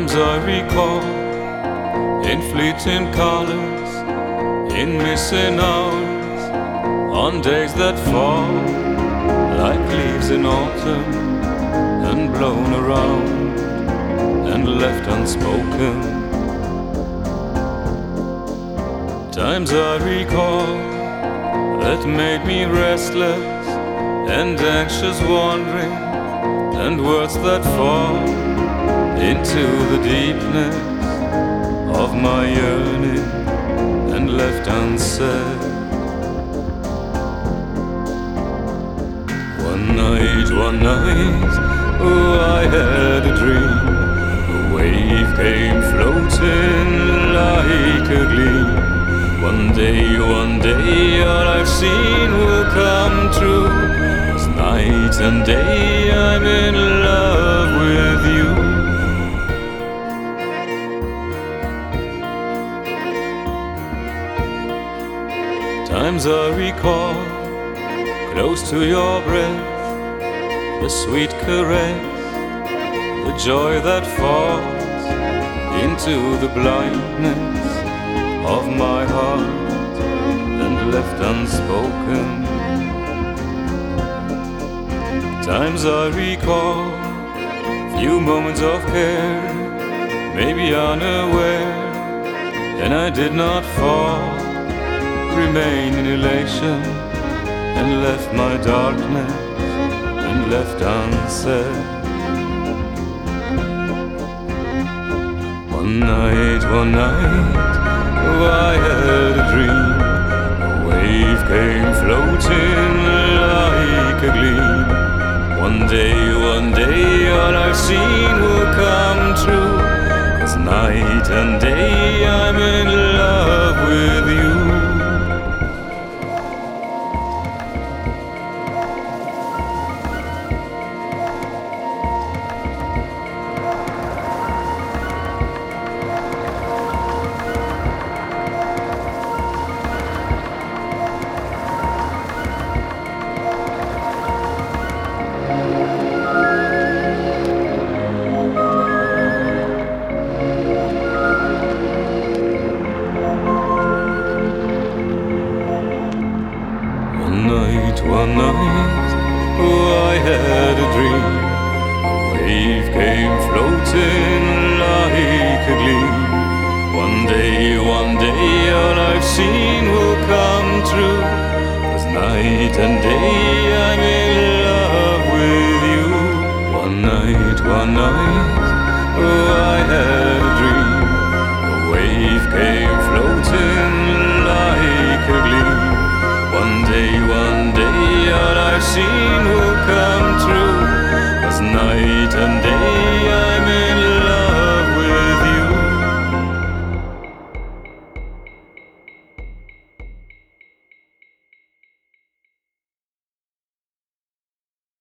Times I recall in fleeting colors, in missing hours, on days that fall like leaves in autumn and blown around and left unspoken. Times I recall that made me restless and anxious wandering, and words that fall into the deepness of my yearning and left unsaid. One night, one night, oh, I had a dream. A wave came floating like a gleam. One day, one day, all I've seen will come true. 'Cause night and day, I'm in love Times I recall, close to your breath, the sweet caress, the joy that falls into the blindness of my heart and left unspoken. Times I recall, few moments of care, maybe unaware, and I did not fall remain in elation and left my darkness and left unsaid. One night, one night, I had a dream. A wave came floating like a gleam. One day, one day, all I've seen will come true. 'Cause night and day, I'm in love with you. One night, oh, I had a dream. A wave came floating like a gleam. One day, one day, all I've seen will come true. 'Cause night and day, I'm in love with you. One night, one night, oh, I had a dream. A wave came floating